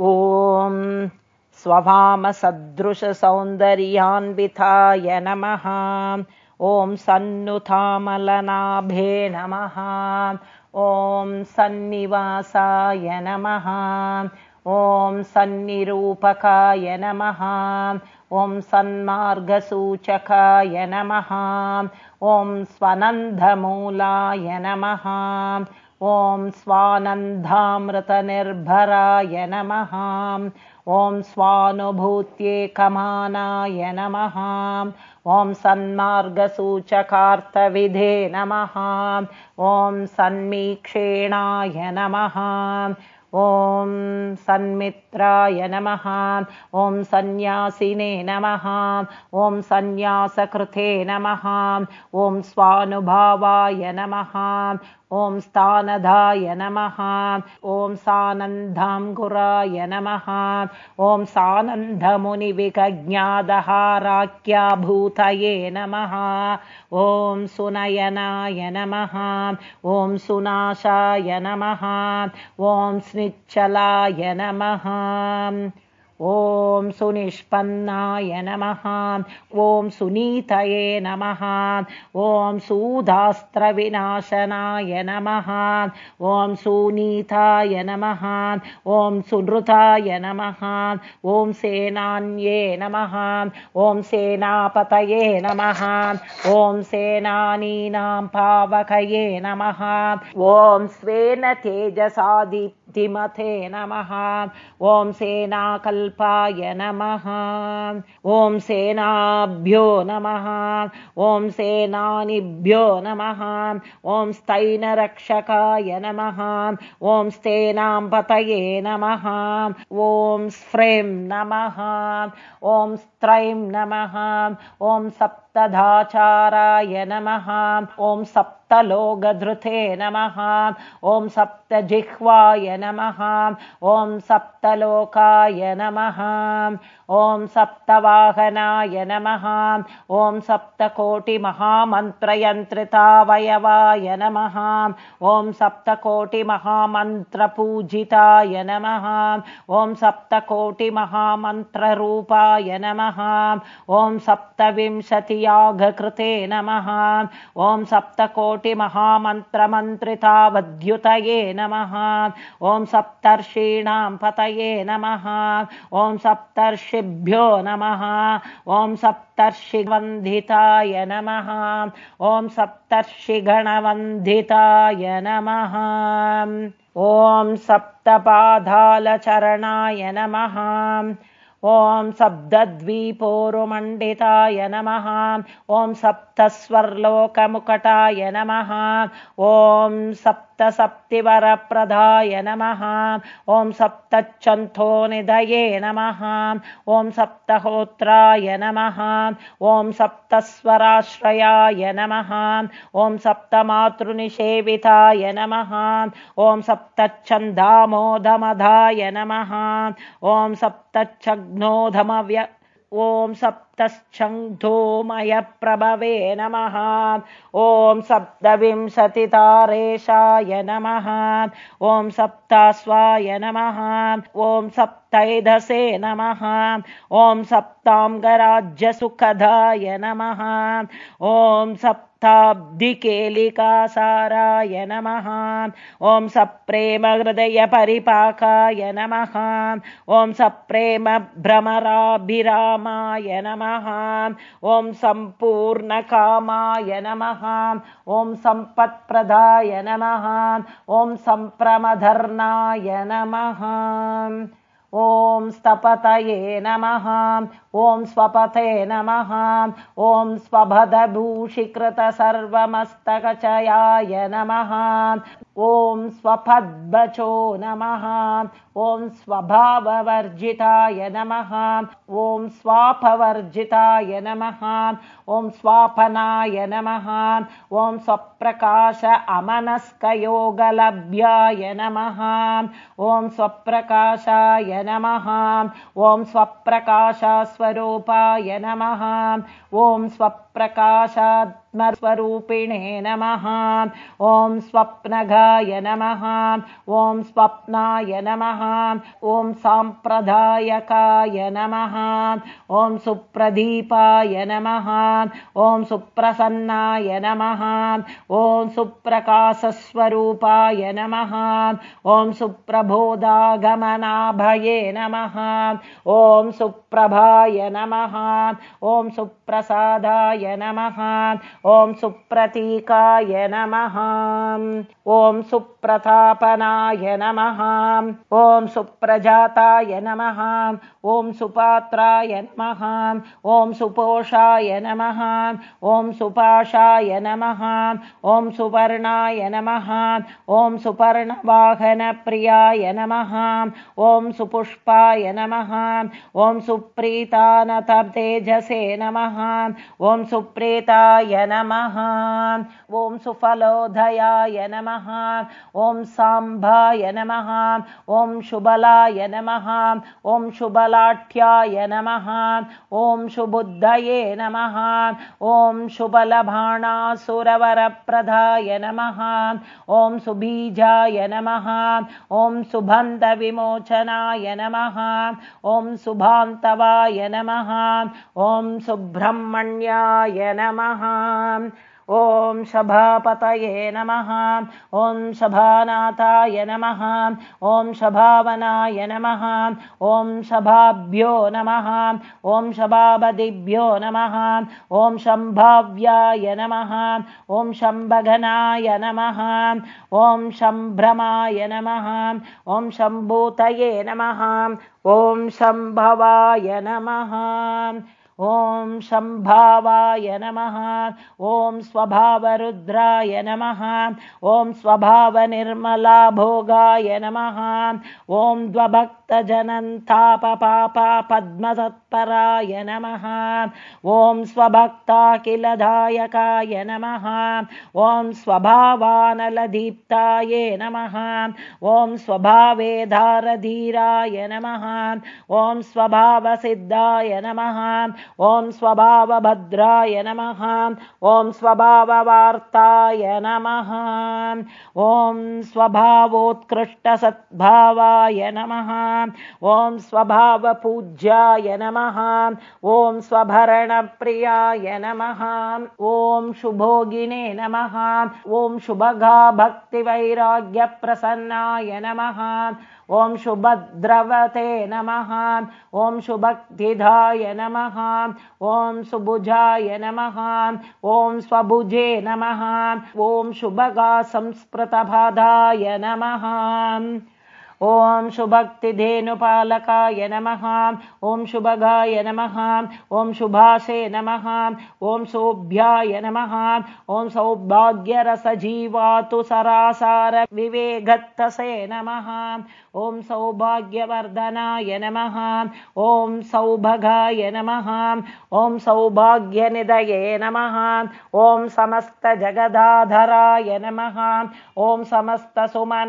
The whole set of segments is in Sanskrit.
ॐ स्वभामसदृशसौन्दर्यान्विताय नमः। ॐ सन्नुतामलनाभे नमः। ॐ सन्निवासाय नमः। ॐ सन्निरूपकाय नमः। ॐ सन्मार्गसूचकाय नमः। ॐ स्वनन्दमूलाय नमः ॐ स्वानन्दामृतनिर्भराय नमः। ॐ स्वानुभूत्येकमानाय नमः। ॐ सन्मार्गसूचकार्थविधे नमः। ॐ सन्मीक्षेणाय नमः। ॐ सन्मित्राय नमः। ॐ सन्न्यासिने नमः। ॐ सन्न्यासकृते नमः। ॐ स्वानुभावाय नमः ॐ स्थानदाय नमः। ॐ सानन्दाङ्गुराय नमः। ॐ सानन्दमुनिविकज्ञादहाराख्याभूतये नमः। ॐ सुनयनाय नमः। ॐ सुनाशाय नमः। ॐ स्निच्चलाय नमः ॐ सुनिष्पन्नाय नमः। ॐ सुनीतये नमः। ॐ सूदास्त्रविनाशनाय नमः। ॐ सुनीताय नमः। ॐ सुनृताय नमः। ॐ सेनान्ये नमः। ॐ सेनापतये नमः। ॐ सेनानीनां पावकये नमः। ॐ स्वेन तेजसादि तिमथे नमः। ॐ सेनाकल्पाय नमः। ॐ सेनाभ्यो नमः। ॐ सेनानिभ्यो नमः। ॐ स्थैनरक्षकाय नमः। ॐ स्तेनां पतये नमः। ॐ स्फ्रें नमः ं। स्त्रैं नमः। ॐ सप्तधाचाराय नमः। ॐ सप्तलोकधृते नमः। ॐ सप्तजिह्वाय नमः। ॐ सप्तलोकाय नमः ॐ सप्तवाहनाय नमः। ॐ सप्तकोटिमहामन्त्रयन्त्रितावयवाय नमः। ॐ सप्तकोटिमहामन्त्रपूजिताय नमः। ॐ सप्तकोटिमहामन्त्ररूपा नमः। ॐ सप्तविंशतियागकृते नमः। ॐ सप्तकोटिमहामन्त्रमन्त्रितावद्युतये नमः। ॐ सप्तर्षीणां पतये नमः। ॐ सप्तर्षिभ्यो नमः। ॐ सप्तर्षिवन्दिताय नमः। ॐ सप्तर्षिगणवन्दिताय नमः। ॐ सप्तपाधालचरणाय नमः। ॐ सप्तद्वीपोरुमण्डिताय नमः। ॐ सप्तस्वर्लोकमुकटाय नमः। ॐ सप्तसप्तिवरप्रदाय नमः। ॐ सप्तच्छन्थोनिधये नमः। ॐ सप्तहोत्राय नमः। ॐ सप्तस्वराश्रयाय नमः। ॐ सप्तमातृनिषेविताय नमः। ॐ सप्तच्छन्दामोदमधाय नमः। ॐ सप्तच्छग्नोधमव्य ॐ सप्तश्चन्धोमयप्रभवे नमः। ॐ सप्तविंशतितारेशाय नमः। ॐ सप्तास्वाय नमः। ॐ सप्तैधसे नमः। ॐ सप्ताङ्गराज्यसुखदाय नमः। ॐ सप्त ब्दिकेलिकासाराय नमः। ॐ सप्रेमहृदयपरिपाकाय नमः। ॐ सप्रेमभ्रमराभिरामाय नमः। ॐ सम्पूर्णकामाय नमः। ॐ सम्पत्प्रदाय नमः। ॐ सम्प्रमधर्नाय नमः ॐ स्तपतये नमः। ॐ स्वपथे नमः। ॐ स्वभदभूषिकृतसर्वमस्तकचयाय नमः। ॐ स्वपद्वचो नमः ॐ स्वभाववर्जिताय नमः। ॐ स्वापवर्जिताय नमः। ॐ स्वापनाय नमः। ॐ स्वप्रकाश अमनस्कयोगलभ्याय नमः। ॐ स्वप्रकाशाय नमः। ॐ स्वप्रकाशस्वरूपाय नमः। ॐ स्वप्रकाशात् स्वात्मस्वरूपिणे नमः। ॐ स्वप्नगाय नमः। ॐ स्वप्नाय नमः। ॐ साम्प्रदायकाय नमः। ॐ सुप्रदीपाय नमः। ॐ सुप्रसन्नाय नमः। ॐ सुप्रकाशस्वरूपाय नमः। ॐ सुप्रबोधागमनाभये नमः। ॐ सुप्रभाय नमः। ॐ सुप्रसादाय नमः ॐ सुप्रतीकाय नमः। ॐ सुप्रतापनाय नमः। ॐ सुप्रजाताय नमः ॐ सुपात्राय नमः ॐ सुपोषाय नमः ॐ सुपाशाय नमः ॐ सुवर्णाय नमः ॐ सुपर्णवाहनप्रियाय नमः ॐ सुपुष्पाय नमः ॐ सुप्रीतानततेजसे नमः ॐ सुप्रीताय नमः ॐ सुफलोदयाय नमः ॐ साम्भाय नमः ॐ शुबलाय नमः ॐ शुबलाढ्याय नमः। ॐ शुबुद्धये नमः। ॐ शुबलभाणासुरवरप्रदाय नमः। ॐ सुबीजाय नमः। ॐ सुबन्धविमोचनाय नमः। ॐ सुभान्तवाय नमः। ॐ सुब्रह्मण्याय नमः ॐ शभापतये नमः। ॐ शभानाथाय नमः। ॐ शभावनाय नमः। ॐ शभाभ्यो नमः। ॐ शभावदिभ्यो नमः। ॐ शम्भाव्याय नमः। ॐ शम्भगनाय नमः। ॐ शम्भ्रमाय नमः। ॐ शम्भूतये नमः। ॐ शम्भवाय नमः ॐ शम्भावाय नमः। ॐ स्वभावरुद्राय नमः। ॐ स्वभावनिर्मलाभोगाय नमः। ॐ द्वभक्तजनन्तापपापा पद्मसत्पराय नमः। ॐ स्वभक्ताखिलदायकाय नमः। ॐ स्वभावानलदीप्ताय नमः। ॐ स्वभावेधारधीराय नमः। ॐ स्वभावसिद्धाय नमः ॐ स्वभावभद्राय नमः। ॐ स्वभाववार्ताय नमः। ॐ स्वभावोत्कृष्टसद्भावाय नमः। ॐ स्वभावपूज्याय नमः। ॐ स्वभरणप्रियाय नमः। ॐ शुभोगिने नमः। ॐ शुभगा भक्तिवैराग्यप्रसन्नाय नमः ॐ शुभद्रवते नमः ॐ शुभक्तिधाय नमः ॐ सुभुजाय नमः ॐ स्वभुजे नमः ॐ शुभगा संस्कृतभाधाय नमः ॐ शुभक्तिधेनुपालकाय नमः ॐ शुभगाय नमः ॐ शुभासे नमः ॐ सौभ्याय नमः ॐ सौभाग्यरसजीवातु सरासार विवेगत्तसे नमः ॐ सौभाग्यवर्धनाय नमः ॐ सौभगाय नमः ॐ सौभाग्यनिधये नमः ॐ समस्तजगदाधराय नमः ॐ समस्तसुमनपूज्याय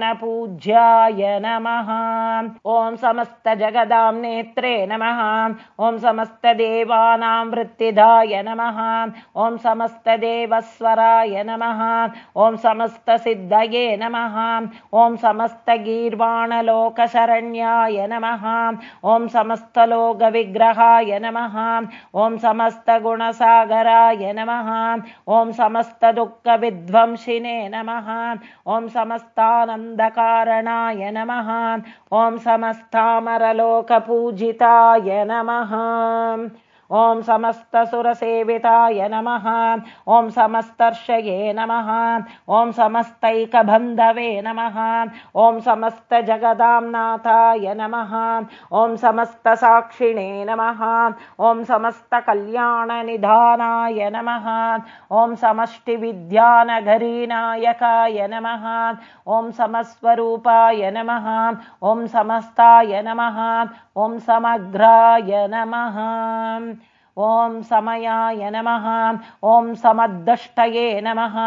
नमः ॐ समस्तजगदां नेत्रे नमः। ॐ समस्तदेवानां वृत्तिदाय नमः। ॐ समस्तदेवस्वराय नमः। ॐ समस्तसिद्धये नमः। ॐ समस्तगीर्वाणलो लोकशरण्याय नमः। ॐ समस्तलोकविग्रहाय नमः। ॐ समस्तगुणसागराय नमः। ॐ समस्तदुःखविध्वंसिने नमः। ॐ समस्तानन्दकारणाय नमः ॐ समस्तामरलोकपूजिताय नमः ॐ समस्तसुरसेविताय नमः। ॐ समस्तर्षये नमः। ॐ समस्तैकबन्धवे नमः। ॐ समस्तजगदां नाथाय नमः। ॐ समस्तसाक्षिणे नमः। ॐ समस्तकल्याणनिधानाय नमः। ॐ समष्टिविद्यानगरीनायकाय नमः। ॐ समस्वरूपाय नमः। ॐ समस्ताय नमः। ॐ समग्राय नमः ॐ समयाय नमः ॐ समद्दष्टये नमः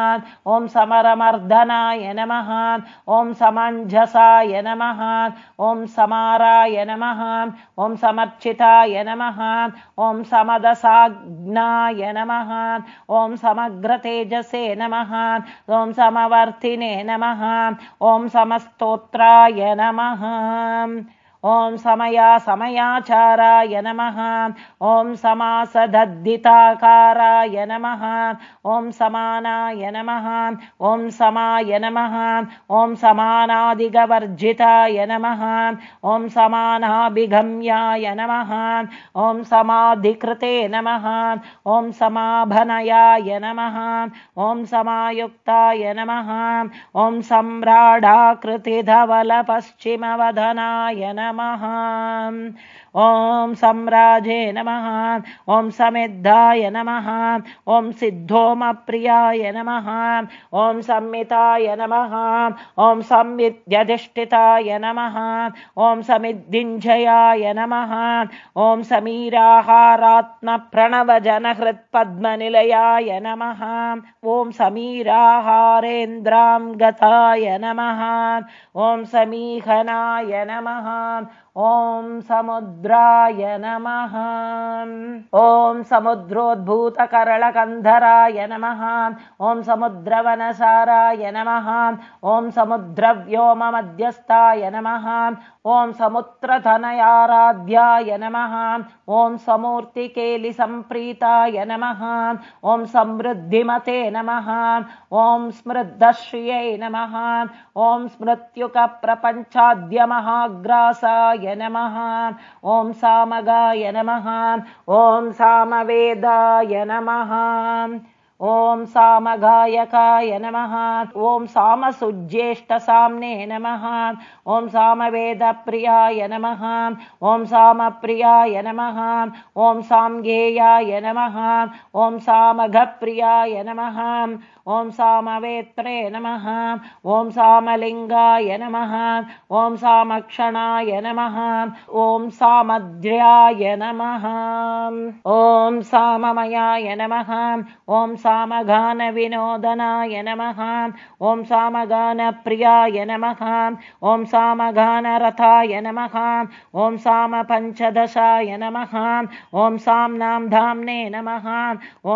ॐ समरमर्दनाय नमः ॐ समञ्जसाय नमः ॐ समाराय नमः ॐ समर्चिताय नमः ॐ समदसाग्नाय नमः ॐ समग्रतेजसे नमः ॐ समवर्तिने नमः ॐ समस्तोत्राय नमः ॐ समया समयाचाराय नमः। ॐ समासदद्धिताकाराय नमः। ॐ समानाय नमः। ॐ समाय नमः। ॐ समानादिगवर्जिताय नमः। ॐ समानाभिगम्याय नमः। ॐ समाधिकृते नमः। ॐ समाभनयाय नमः। ॐ समायुक्ताय नमः। ॐ सम्राडाकृतिधवलपश्चिमवदनाय नमः नमः ॐ सम्राजे नमः ॐ समिद्धाय नमः ॐ सिद्धोमप्रियाय नमः ॐ संमिताय नमः ॐ संविद्यधिष्ठिताय नमः ॐ समिद्दिञ्जयाय नमः ॐ समीराहारात्मप्रणवजनहृत्पद्मनिलयाय नमः ॐ समीराहारेन्द्रां गताय नमः ॐ समीहनाय नमः ॐ समुद्राय नमः। ॐ समुद्रोद्भूतकरलकन्धराय नमः। ॐ समुद्रवनसाराय नमः। ॐ समुद्रव्योममध्यस्थाय नमः। ॐ समुद्रधनयाराध्याय नमः। ॐ समूर्तिकेलिसम्प्रीताय नमः। ॐ समृद्धिमते नमः। ॐ स्मृद्धश्रियै नमः। ॐ स्मृत्युकप्रपञ्चाद्यमहाग्रासाय नमः। ॐ सामगाय नमः। ॐ सामवेदाय नमः। ॐ सामगायकाय नमः। ॐ सामसुज्येष्ठसाम्ने नमः। ॐ सामवेदप्रियाय नमः। ॐ सामप्रियाय नमः। ॐ साङ्गेयाय नमः। ॐ सामघप्रियाय नमः ॐ सामवेत्रे नमः ॐ सामलिङ्गाय नमः ॐ सामक्षणाय नमः ॐ सामद्र्याय नमः ॐ साममयाय नमः ॐ सामगानविनोदनाय नमः ॐ सामगानप्रियाय नमः ॐ सामगानरथाय नमः ॐ सामपञ्चदशाय नमः ॐ साम्नां धाम्ने नमः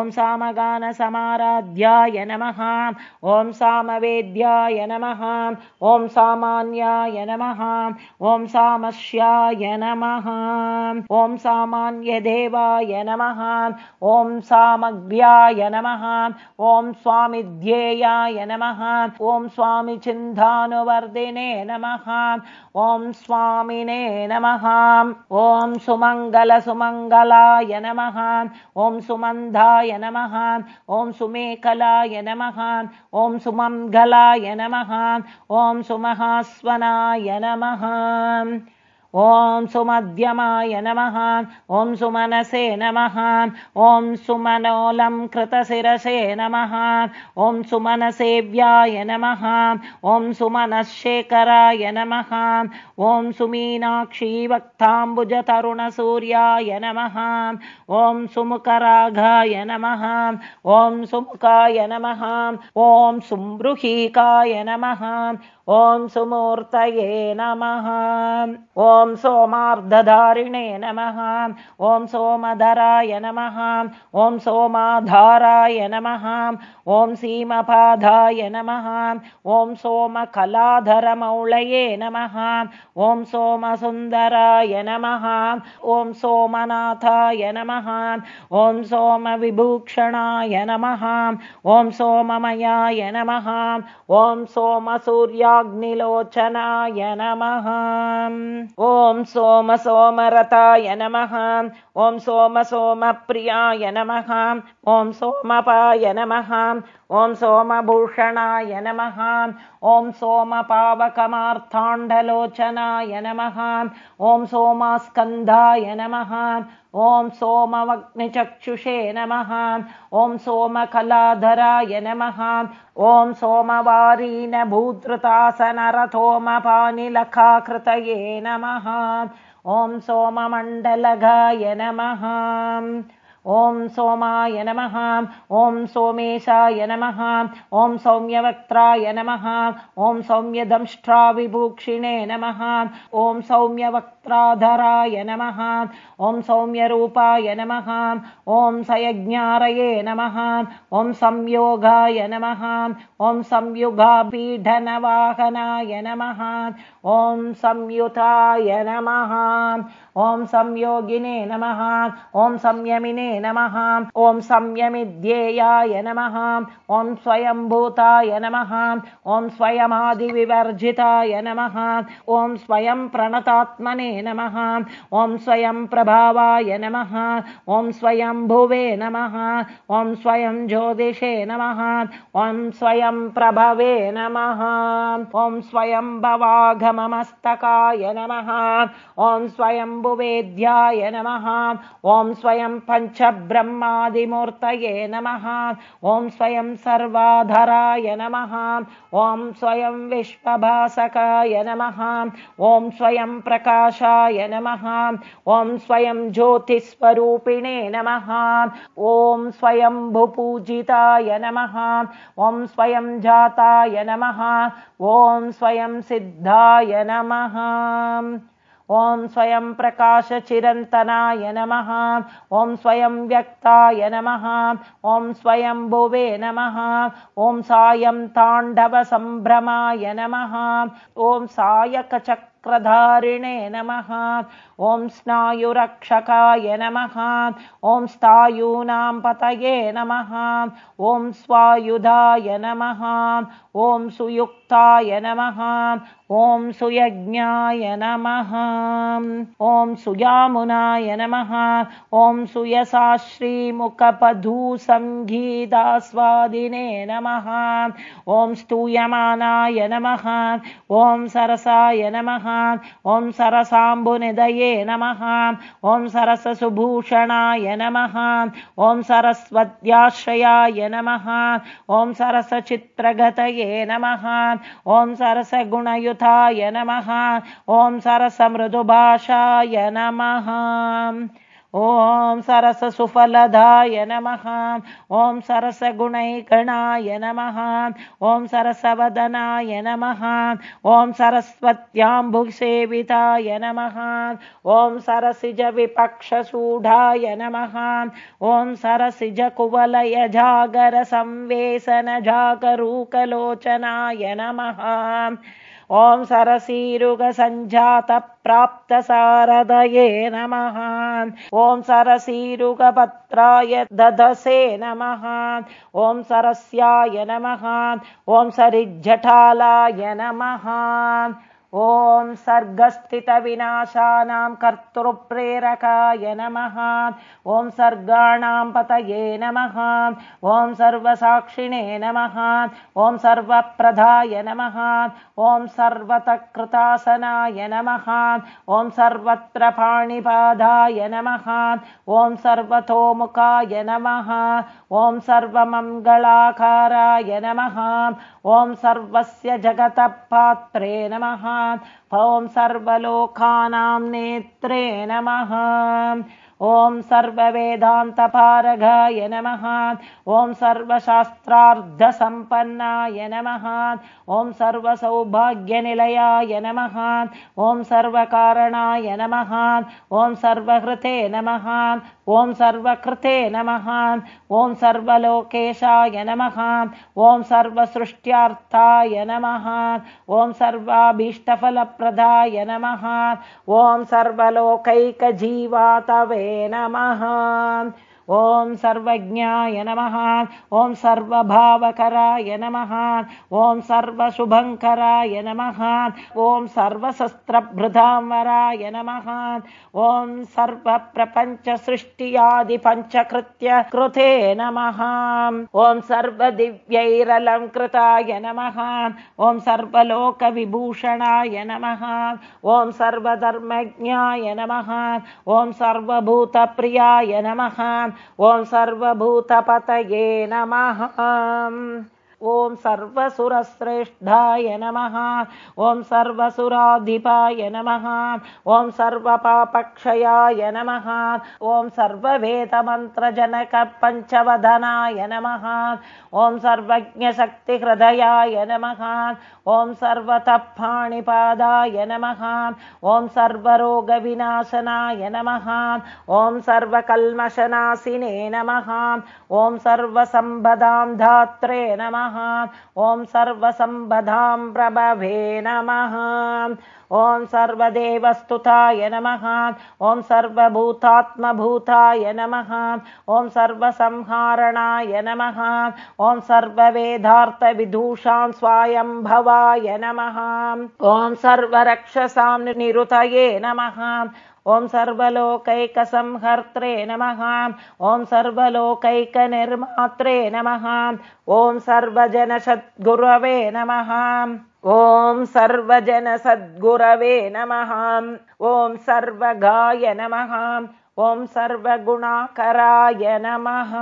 ॐ सामगानसमाराध्याय नमः नमः ॐ सामवेद्याय नमः ॐ सामान्याय नमः ॐ सामश्याय नमः ॐ सामान्यदेवाय नमः ॐ सामग्र्याय नमः ॐ स्वामिध्येयाय नमः ॐ स्वामिचिन्धानुवर्दिने नमः ॐ स्वामिने नमः ॐ सुमङ्गलसुमङ्गलाय नमः ॐ सुमन्धाय नमः ॐ सुमेकलाय नमः नमः ॐ सुमङ्गलाय नमः ॐ सुमहास्वनाय नमः ॐ सुमध्यमाय नमः ॐ सुमनसे नमः ॐ सुमनोलं कृतशिरसे नमः ॐ सुमनसेव्याय नमः ॐ सुमनशेखराय नमः ॐ सुमीनाक्षी वक्ताम्बुजतरुणसूर्याय नमः ॐ सुमुखराघाय नमः ॐ सुमुखाय नमः ॐ सुमृहीकाय नमः ॐ सुमूर्तये नमः ॐ सोमार्धधारिणे नमः ॐ सोमधराय नमः ॐ सोमाधाराय नमः ॐ सीमपाधाय नमः ॐ सोमकलाधरमौळये नमः ॐ सोमसुन्दराय नमः ॐ सोमनाथाय नमः ॐ सोमविभूषणाय नमः ॐ सोममयाय नमः ॐ सोमसूर्याग्निलोचनाय नमः। ॐ सोम सोमरताय नमः। ॐ सोम सोमप्रियाय नमः। ॐ सोमपाय नमः ॐ सोमभूषणाय नमः। ॐ सोमपावकमार्थाण्डलोचनाय नमः। ॐ सोमास्कन्धाय नमः। ॐ सोमवग्निचक्षुषे नमः। ॐ सोमकलाधराय नमः। ॐ सोमवारीनभूतृतासनरथोमपानिलखाकृतये नमः। ॐ सोममण्डलगाय नमः ॐ सोमाय नमः ॐ सोमेशाय नमः ॐ सौम्यवक्त्राय नमः ॐ सौम्यदंष्ट्राविभूक्षिणे नमः ॐ सौम्यवक्त्राधराय नमः ॐ सौम्यरूपाय नमः ॐ सयज्ञारये नमः ॐ संयोगाय नमः ॐ संयुगापीठनवाहनाय नमः ॐ संयुताय नमः ॐ संयोगिने नमः ॐ संयमिने नमः ॐ संयमिध्येयाय नमः ॐ स्वयंभूताय नमः ॐ स्वयमादिविवर्जिताय नमः ॐ स्वयं प्रणतात्मने नमः ॐ स्वयं प्रभावाय नमः ॐ स्वयं भुवे नमः ॐ स्वयं ज्योतिषे नमः ॐ स्वयं प्रभवे नमः ॐ स्वयं भवागममस्तकाय नमः ॐ स्वयं वेद्याय नमः। ॐ स्वयं पञ्चब्रह्मादिमूर्तये नमः। ॐ स्वयं सर्वाधराय नमः। ॐ स्वयं विश्वभासकाय नमः। ॐ स्वयं प्रकाशाय नमः। ॐ स्वयं ज्योतिस्वरूपिणे नमः। ॐ स्वयं भुपूजिताय नमः। ॐ स्वयं जाताय नमः। ॐ स्वयं सिद्धाय नमः ॐ स्वयं प्रकाशचिरन्तनाय नमः। ॐ स्वयं व्यक्ताय नमः। ॐ स्वयं भुवे नमः। ॐ सायं ताण्डवसम्भ्रमाय नमः। ॐ सायकचक्र चक्रधारिणे नमः। ॐ स्नायुरक्षकाय नमः। ॐ स्थायूनां पतये नमः। ॐ स्वायुधाय नमः। ॐ सुयुक्ताय नमः। ॐ सुयज्ञाय नमः। ॐ सुयामुनाय नमः। ॐ सुयसाश्रीमुखपधूसङ्गीतास्वादिने नमः। ॐ स्तूयमानाय नमः। ॐ सरसाय नमः। ॐ सरसाम्बुनिदये नमः। ॐ सरससुभूषणाय नमः। ॐ सरस्वत्याश्रयाय नमः। ॐ सरसचित्रगतये नमः ॐ सरसगुणयुताय नमः। ॐ सरसमृदुभाषाय नमः ॐ सरससुफलदाय नमः। ॐ सरसगुणैकणाय नमः। ॐ सरसवदनाय नमः। ॐ सरस्वत्याम्बुसेविताय नमः। ॐ सरसिजविपक्षसूढाय नमः। ॐ सरसिजकुवलयजागरसंवेसनजागरूकलोचनाय नमः ॐ सरसीरुगसञ्जातप्राप्तसारदये नमः। ॐ सरसीरुगपत्राय ददसे नमः। ॐ सरस्याय नमः। ॐ सरिज्झटालाय नमः ॐ सर्गस्थितविनाशानां कर्तृप्रेरकाय नमः। ॐ सर्गाणां पतये नमः। ॐ सर्वसाक्षिणे नमः। ॐ सर्वप्रधाय नमः। ॐ सर्वतकृतासनाय नमः। ॐ सर्वत्र पाणिपादाय नमः। ॐ सर्वतोमुखाय नमः। ॐ सर्वमङ्गलाकाराय नमः। ॐ सर्वस्य जगतः पात्रे नमः ॐ सर्वलोकानां नेत्रे नमः ॐ सर्ववेदान्तपारगाय नमः। ॐ सर्वशास्त्रार्धसम्पन्नाय नमः। ॐ सर्वसौभाग्यनिलयाय नमः। ॐ सर्वकारणाय नमः। ॐ सर्वहृते नमः। ॐ सर्वकृते नमः। ॐ सर्वलोकेशाय नमः। ॐ सर्वसृष्ट्यार्थाय नमः। ॐ सर्वाभीष्टफलप्रदाय नमः। ॐ सर्वलोकैकजीवातवे नमः ॐ सर्वज्ञाय नमः ॐ सर्वभावकराय नमः ॐ सर्वशुभङ्कराय नमः ॐ सर्वशस्त्रभृतांवराय नमः ॐ सर्वप्रपञ्चसृष्टियादिपञ्चकृत्य कृते नमः ॐ सर्वदिव्यैरलङ्कृताय नमः ॐ सर्वलोकविभूषणाय नमः ॐ सर्वधर्मज्ञाय नमः ॐ सर्वभूतप्रियाय नमः ॐ सर्वभूतपतये नमः ॐ सर्वसुरश्रेष्ठाय नमः। ॐ सर्वसुराधिपाय नमः। ॐ सर्वपापक्षयाय नमः। ॐ सर्ववेदमन्त्रजनकपञ्चवदनाय नमः। ॐ सर्वज्ञशक्तिहृदयाय नमः। ॐ सर्वतप्पाणिपादाय नमः। ॐ सर्वरोगविनाशनाय नमः। ॐ सर्वकल्मषनाशिने नमः। ॐ सर्वसम्पदां धात्रे नमः ॐ सर्वसम्पदां प्रभवे नमः। ॐ सर्वदेवस्तुताय नमः। ॐ सर्वभूतात्मभूताय नमः। ॐ सर्वसंहारणाय नमः। ॐ सर्ववेदार्थविदूषां स्वायम्भवाय नमः। ॐ सर्वरक्षसां निरुतये नमः ॐ सर्वलोकैकसंहर्त्रे नमः। ॐ सर्वलोकैकनिर्मात्रे नमः। ॐ सर्वजनसद्गुरवे नमः। ॐ सर्वजनसद्गुरवे नमः। ॐ सर्वगाय नमः। ॐ सर्वगुणाकराय नमः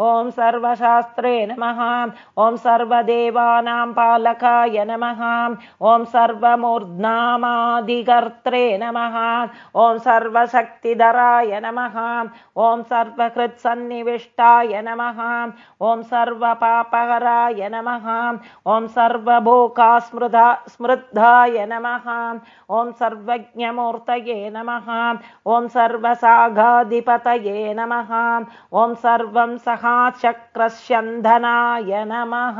ॐ सर्वशास्त्रे नमः। ॐ सर्वदेवानां पालकाय नमः। ॐ सर्वमूर्ध्नामादिकर्त्रे नमः। ॐ सर्वशक्तिधराय नमः। ॐ सर्वकृत्सन्निविष्टाय नमः। ॐ सर्वपापहराय नमः। ॐ सर्वभोकास्मृदा स्मृद्धाय नमः। ॐ सर्वज्ञमूर्तये नमः। ॐ सर्वसाघाधिपतये नमः। ॐ सर्वं सह चक्रस्यन्धनाय नमः।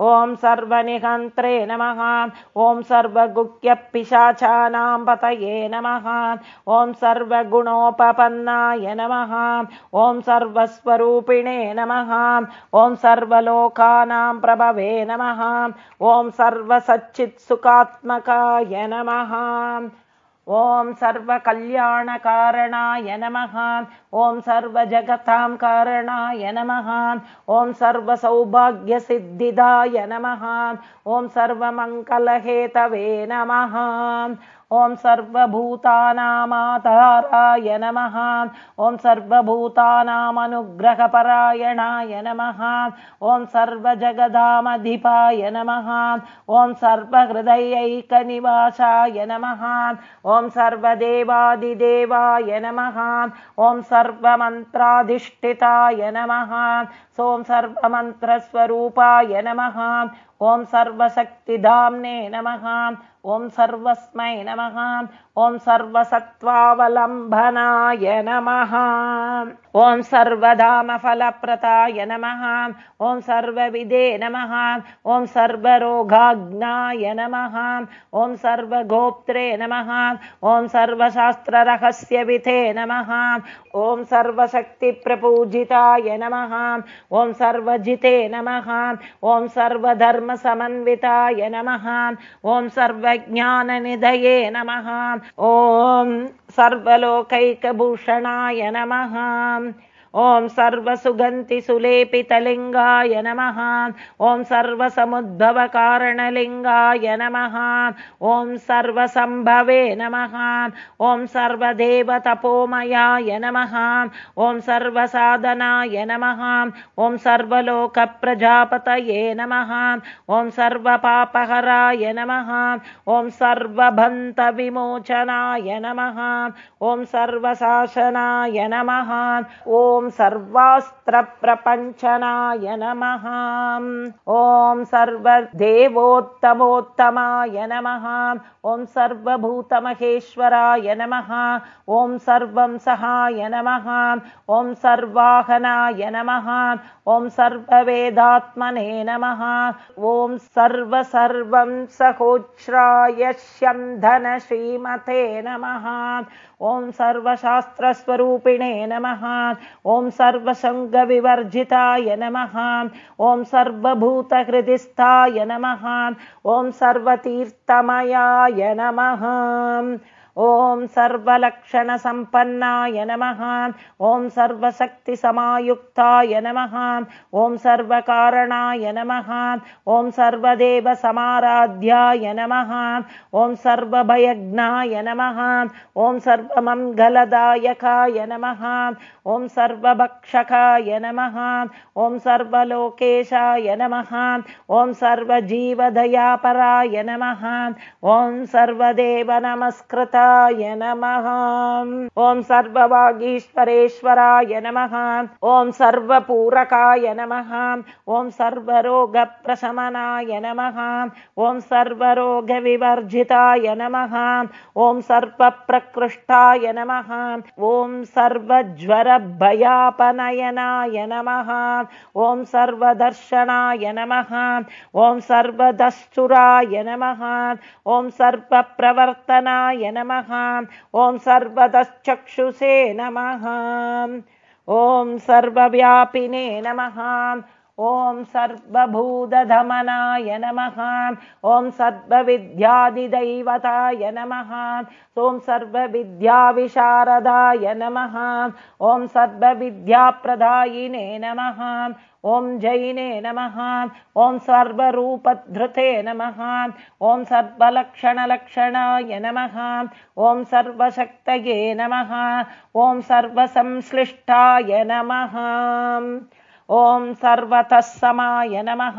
ॐ सर्वनिहन्त्रे नमः। ॐ सर्वगुह्यपिशाचानां पतये नमः। ॐ सर्वगुणोपपन्नाय नमः। ॐ सर्वस्वरूपिणे नमः। ॐ सर्वलोकानां प्रभवे नमः ं। सर्वसच्चित्सुखात्मकाय नमः। ॐ सर्वकल्याणकारणाय नमः ॐ सर्वजगतां कारणाय नमः ॐ सर्वसौभाग्यसिद्धिदाय नमः ॐ सर्वमङ्गलहेतवे नमः ॐ सर्वभूतानामाधाराय नमः ॐ सर्वभूतानामनुग्रहपरायणाय नमः ॐ सर्वजगदामधिपाय नमः ॐ सर्वहृदयैकनिवासाय नमः ॐ सर्वदेवादिदेवाय नमः ॐ सर्वमन्त्राधिष्ठिताय नमः। सों सर्वमन्त्रस्वरूपाय नमः ॐ सर्वशक्तिधाम्ने नमः ॐ सर्वस्मै नमः ॐ सर्वसत्त्वावलम्बनाय नमः ॐ सर्वधामफलप्रताय नमः ॐ सर्वविदे नमः ॐ सर्वरोगाग्नाय नमः ॐ सर्वगोप्त्रे नमः ॐ सर्वशास्त्ररहस्यविधे नमः ॐ सर्वशक्तिप्रपूजिताय नमः ॐ सर्वजिते नमः ॐ सर्वधर्मसमन्विताय नमः। ॐ सर्वज्ञाननिधये नमः। ॐ सर्वलोकैकभूषणाय नमः ॐ सर्वसुगन्धिसुलेपितलिङ्गाय नमः। ॐ सर्वसमुद्भवकारणलिङ्गाय नमः। ॐ सर्वसम्भवे नमः। ॐ सर्वदेवतपोमयाय नमः। ॐ सर्वसाधनाय नमः। ॐ सर्वलोकप्रजापतये नमः। ॐ सर्वपापहराय नमः। ॐ सर्वभन्तविमोचनाय नमः। ॐ सर्वशासनाय नमः। ॐ सर्वास्त्रप्रपञ्चनाय नमः। ॐ सर्वदेवोत्तमोत्तमाय नमः। ॐ सर्वभूतमहेश्वराय नमः। ॐ सर्वं सहाय नमः। ॐ सर्वाहनाय नमः। ॐ सर्ववेदात्मने नमः। ॐ सर्वसर्वं सहोच्छ्राय श्रीमते नमः। ॐ सर्वशास्त्रस्वरूपिणे नमः ॐ सर्वसङ्गविवर्जिताय नमः। ॐ सर्वभूतहृदिस्थाय नमः। ॐ सर्वतीर्थमयाय नमः ॐ सर्वलक्षणसम्पन्नाय नमः। ॐ सर्वशक्तिसमायुक्ताय नमः। ॐ सर्वकारणाय नमः। ॐ सर्वदेवसमाराध्याय नमः। ॐ सर्वभयज्ञाय नमः। ॐ सर्वमङ्गलदायकाय नमः। ॐ सर्वभक्षकाय नमः। ॐ सर्वलोकेशाय नमः। ॐ सर्वजीवदयापराय नमः। ॐ सर्वदेवनमस्कृताय नमः। ॐ सर्ववागीश्वरेश्वराय नमः। ॐ सर्वपूरकाय नमः। ॐ सर्वरोगप्रशमनाय नमः। ॐ सर्वरोगविवर्जिताय नमः। ॐ सर्वप्रकृष्टाय नमः। ॐ सर्वज्वरभयापनयनाय नमः। ॐ सर्वदर्शनाय नमः। ॐ सर्वदस्तुराय नमः। ॐ सर्वप्रवर्तनाय नमः ॐ सर्वदश्चक्षुषे नमः। ॐ सर्वव्यापिने नमः ॐ सर्वभूतधमनाय नमः। ॐ सर्वविद्यादिदैवताय नमः। ॐ सर्वविद्याविशारदाय नमः। ॐ सर्वविद्याप्रदायिने नमः। ॐ जैने नमः। ॐ सर्वरूपधृते नमः। ॐ सर्वलक्षणलक्षणाय नमः। ॐ सर्वशक्तये नमः। ॐ सर्वसंश्लिष्टाय नमः ॐ सर्वतः समाय नमः।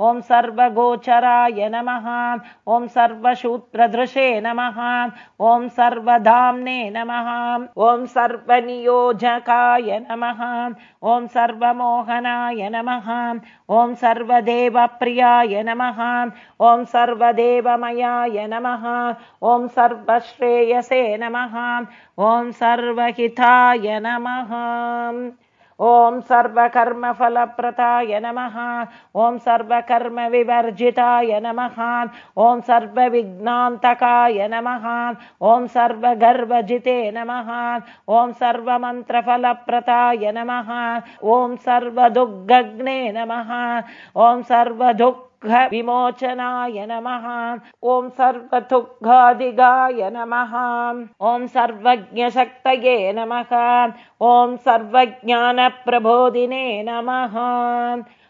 ॐ सर्वगोचराय नमः। ॐ सर्वशूत्रदृशे नमः। ॐ सर्वधाम्ने नमः। ॐ सर्वनियोजकाय नमः। ॐ सर्वमोहनाय नमः। ॐ सर्वदेवप्रियाय नमः। ॐ सर्वदेवमयाय नमः। ॐ सर्वश्रेयसे नमः। ॐ सर्वहिताय नमः ॐ सर्वकर्मफलप्रदाय नमः। ॐ सर्वकर्मविवर्जिताय नमः। ॐ सर्वविघ्नान्तकाय नमः। ॐ सर्वगर्वजिते नमः। ॐ सर्वमन्त्रफलप्रदाय नमः। ॐ सर्वदुग्गग्ने नमः। ॐ सर्वदुःख विमोचनाय नमः। ॐ सर्वदुःखादिगाय नमः। ॐ सर्वज्ञशक्तये नमः। ॐ सर्वज्ञानप्रबोधिने नमः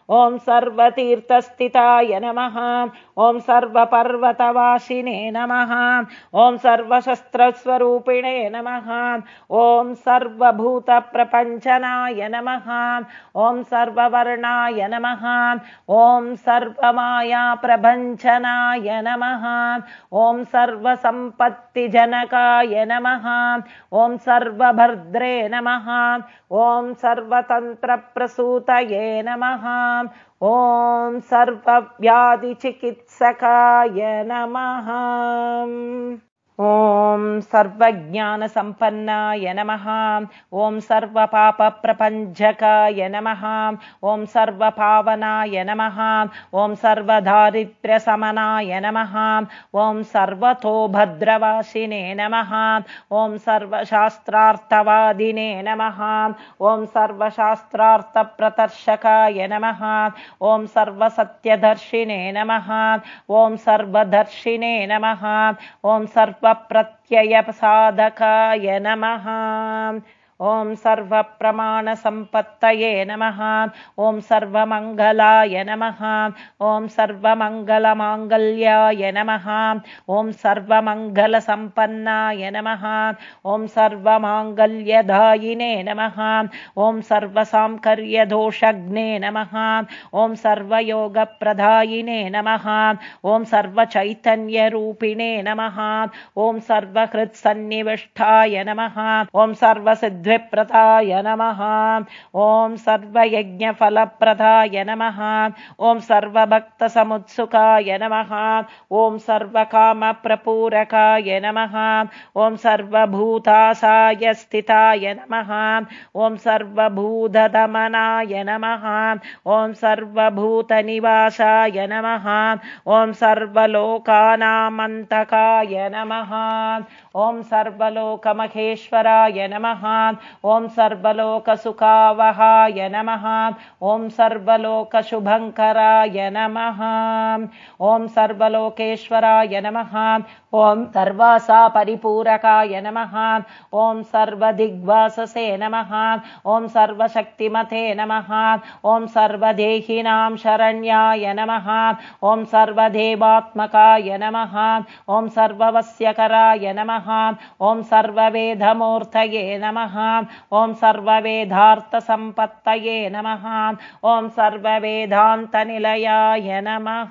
ॐ सर्वतीर्थस्थिताय नमः। ॐ सर्वपर्वतवासिने नमः। ॐ सर्वशस्त्रस्वरूपिणे नमः। ॐ सर्वभूतप्रपञ्चनाय नमः। ॐ सर्ववर्णाय नमः। ॐ सर्वमायाप्रभञ्चनाय नमः। ॐ सर्वसम्पत्तिजनकाय नमः। ॐ सर्वभद्रे नमः। ॐ सर्वतन्त्रप्रसूतये नमः ॐ सर्वव्याधिचिकित्सकाय नमः ॐ सर्वज्ञानसम्पन्नाय नमः। ॐ सर्वपापप्रपञ्चकाय नमः। ॐ सर्वपावनाय नमः। ॐ सर्वदारिद्र्यसमनाय नमः। ॐ सर्वतोभद्रवासिने नमः। ॐ सर्वशास्त्रार्थवादिने नमः। ॐ सर्वशास्त्रार्थप्रदर्शकाय नमः। ॐ सर्वसत्यदर्शिने नमः। ॐ सर्वदर्शिने नमः। ॐ सर्व प्रत्ययसाधकाय नमः ॐ सर्वप्रमाणसम्पत्तये नमः। ॐ सर्वमङ्गलाय नमः। ॐ सर्वमङ्गलमाङ्गल्याय नमः। ॐ सर्वमङ्गलसम्पन्नाय नमः। ॐ सर्वमाङ्गल्यदायिने नमः। ॐ सर्वसाङ्कर्यदोषग्ने नमः। ॐ सर्वयोगप्रदायिने नमः। ॐ सर्वचैतन्यरूपिणे नमः। ॐ सर्वकृत्सन्निविष्टाय नमः। ॐ सर्वसिद्ध विप्रदाय नमः। ॐ सर्वयज्ञफलप्रदाय नमः। ॐ सर्वभक्तसमुत्सुकाय नमः। ॐ सर्वकामप्रपूरकाय नमः। ॐ सर्वभूतासाय स्थिताय नमः। ॐ सर्वभूतदमनाय नमः। ॐ सर्वभूतनिवासाय नमः। ॐ सर्वलोकानामन्तकाय नमः ॐ सर्वलोकमहेश्वराय नमः ॐ सर्वलोकसुखावहाय नमः ॐ सर्वलोकशुभङ्कराय नमः ॐ सर्वलोकेश्वराय नमः ॐ सर्वासा परिपूरकाय नमः। ॐ सर्वदिग्वाससे नमः। ॐ सर्वशक्तिमते नमः। ॐ सर्वदेहिनां शरण्याय नमः। ॐ सर्वदेवात्मकाय नमः। ॐ सर्ववस्यकराय नमः। ॐ सर्ववेदमूर्तये नमः। ॐ सर्ववेदार्थसम्पत्तये नमः। ॐ सर्ववेदान्तनिलयाय नमः।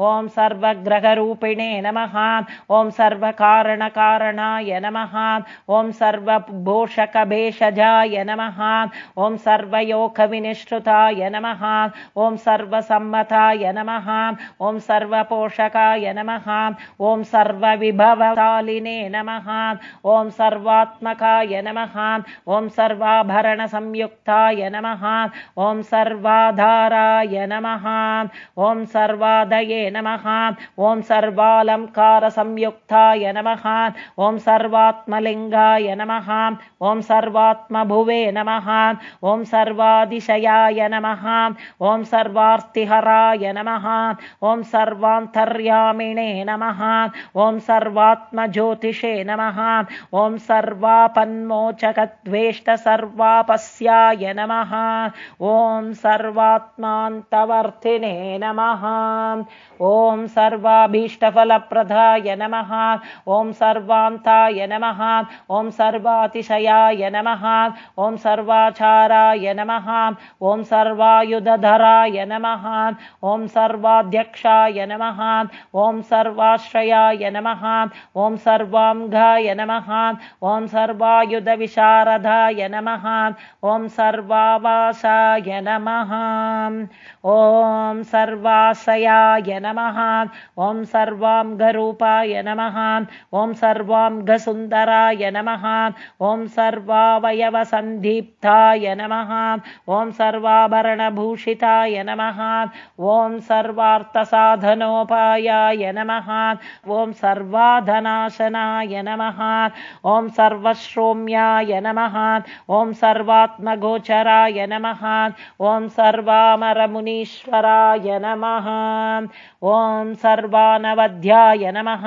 ॐ सर्वग्रहरूपिणे नमः ॐ सर्वकारणकारणाय नमः ॐ सर्वभूषकभेषजाय नमः ॐ सर्वयोगविनिश्रुताय नमः ॐ सर्वसम्मताय नमः ॐ सर्वपोषकाय नमः ॐ सर्वविभवशालिने नमः ॐ सर्वात्मकाय नमः ॐ सर्वाभरणसंयुक्ताय नमः ॐ सर्वाधाराय नमः ॐ सर्वादये नमः। ॐ सर्वालङ्कारसंयुक्ताय नमः। ॐ सर्वात्मलिङ्गाय नमः। ॐ सर्वात्मभुवे नमः। ॐ सर्वादिशयाय नमः। ॐ सर्वार्तिहराय नमः। ॐ सर्वान्तर्यामिणे नमः। ॐ सर्वात्मज्योतिषे नमः। ॐ सर्वापन्मोचकद्वेष्ट सर्वापस्याय नमः। ॐ सर्वात्मान्तवर्तिने नमः। ॐ सर्वाभीष्टफलप्रदाय नमः ॐ सर्वान्ताय नमः ॐ सर्वातिशयाय नमः ॐ सर्वाचाराय नमः ॐ सर्वायुधधराय नमः ॐ सर्वाध्यक्षाय नमः ॐ सर्वाश्रयाय नमः ॐ सर्वाङ्गाय नमः ॐ सर्वायुधविशारदाय नमः ॐ सर्वावासाय नमः ॐ सर्वाशयाय नमः ॐ सर्वाङ्गरूपाय नमः। ॐ सर्वाङ्गसुन्दराय नमः। ॐ सर्वावयवसन्दीप्ताय नमः। ॐ सर्वाभरणभूषिताय नमः। ॐ सर्वार्थसाधनोपायाय नमः। ॐ सर्वाधनाशनाय नमः। ॐ सर्वश्रोम्याय नमः। ॐ सर्वात्मगोचराय नमः। ॐ सर्वामरमुनीश्वराय नमः ॐ सर्वानवध्याय नमः।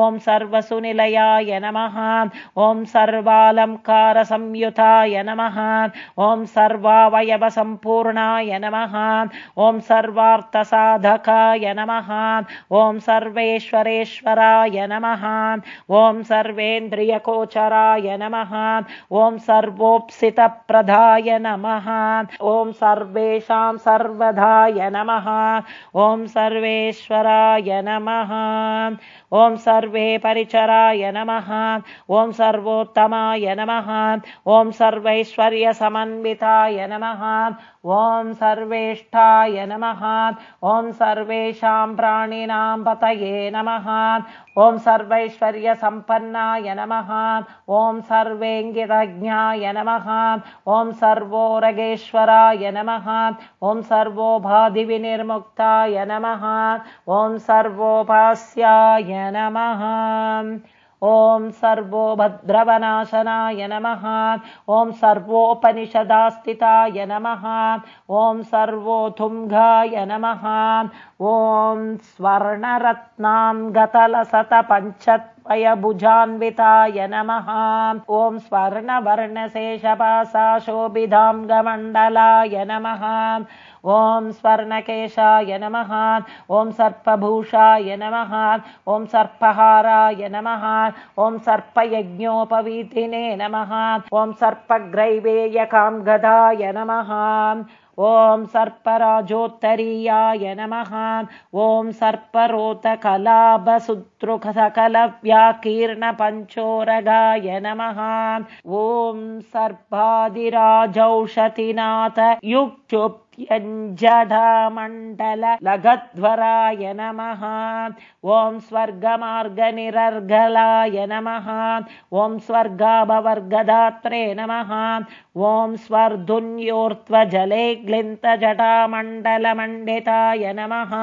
ॐ सर्वसुनिलयाय नमः। ॐ सर्वालङ्कारसंयुताय नमः। ॐ सर्वावयवसम्पूर्णाय नमः। ॐ सर्वार्थसाधकाय नमः। ॐ सर्वेश्वरेश्वराय नमः। ॐ सर्वेन्द्रियकोचराय नमः। ॐ सर्वोप्सितप्रदाय नमः। ॐ सर्वेषां सर्वदाय नमः। ॐ सर्वेश्वराय नमः। ॐ सर्वे परिचराय नमः। ॐ सर्वोत्तमाय नमः। ॐ सर्वैश्वर्यसमन्विताय नमः ॐ सर्वेष्ठाय नमः ॐ सर्वेषां प्राणिनां पतये नमः ॐ सर्वैश्वर्यसम्पन्नाय नमः ॐ सर्वेङ्गितज्ञाय नमः ॐ सर्वोरगेश्वराय नमः ॐ सर्वोपाधिविनिर्मुक्ताय नमः ॐ सर्वोपास्याय नमः ॐ सर्वोभद्रवनाशनाय नमः। ॐ सर्वोपनिषदास्थिताय नमः। ॐ सर्वोथुङ्गाय नमः। ॐ स्वर्णरत्नां गतलसतपञ्चत्वयभुजान्विताय नमः। ॐ स्वर्णवर्णशेषपासा शोभिधाङ्गमण्डलाय नमः। ॐ स्वर्णकेशाय नमः। ॐ सर्पभूषाय नमः। ॐ सर्पहाराय नमः। ॐ सर्पयज्ञोपवीतिने नमः। ॐ सर्पग्रैवेयकां गदाय नमः ॐ सर्पराजोत्तरीयाय नमः। ॐ सर्परोतकलाभसुतृकसकलव्याकीर्णपञ्चोरगाय नमः। ॐ सर्पादिराजौषधिनाथ युक्चुप् यञ्जडामण्डललघध्वराय नमः। ॐ स्वर्गमार्गनिरर्गलाय नमः। ॐ स्वर्गाभवर्गदात्रे नमः। ॐ स्वर्धुन्योर्त्वजले ग्लिन्तजटामण्डलमण्डिताय नमः।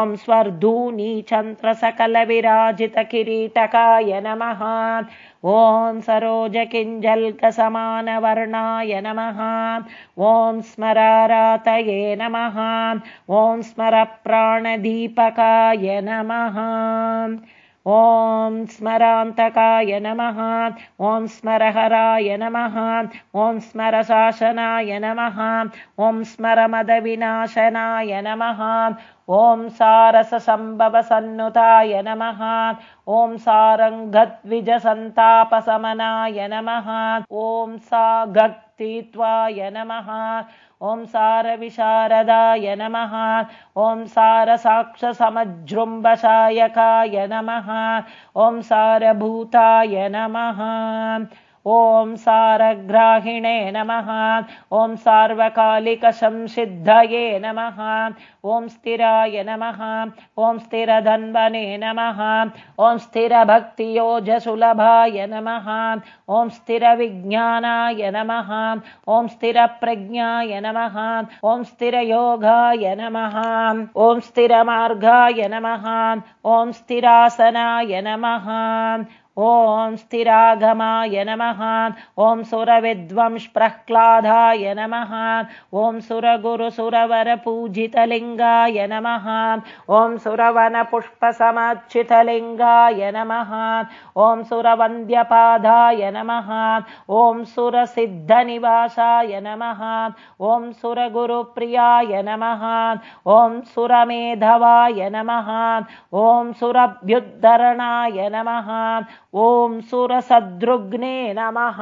ॐ स्वर्धूनीचन्द्रसकलविराजितकिरीटकाय नमः ॐ सरोजकिञ्जल्कसमानवर्णाय नमः। ॐ स्मरारातये नमः। ॐ स्मरप्राणदीपकाय नमः ॐ स्मरान्तकाय नमः। ॐ स्मरहराय नमः। ॐ स्मरशासनाय नमः। ॐ स्मरमदविनाशनाय नमः। ॐ सारससम्भवसन्नुताय नमः। ॐ सारङ्गद्विजसन्तापशमनाय नमः। ॐ सा गक्तित्वाय नमः ॐ सारविशारदाय नमः। ॐ सारसाक्षसमजृम्बशायकाय नमः। ॐ सारभूताय नमः ॐ सारग्राहिणे नमः। ॐ सार्वकालिकसंसिद्धये नमः। ॐ स्थिराय नमः। ॐ स्थिरधन्वने नमः। ॐ स्थिरभक्तियोजसुलभाय नमः। ॐ स्थिरविज्ञानाय नमः। ॐ स्थिरप्रज्ञाय नमः। ॐ स्थिरयोगाय नमः। ॐ स्थिरमार्गाय नमः। ॐ स्थिरासनाय नमः। ॐ स्थिरागमाय नमः ॐ सुरविद्वंष्प्रह्लादाय नमः ॐ सुरगुरुसुरवरपूजितलिङ्गाय नमः ॐ सुरवनपुष्पसमर्चितलिङ्गाय नमः ॐ सुरवन्द्यपादाय नमः ॐ सुरसिद्धनिवासाय नमः ॐ सुरगुरुप्रियाय नमः ॐ सुरमेधवाय नमः ॐ सुरभ्युद्धरणाय नमः ॐ सुरसदृग्ने नमः।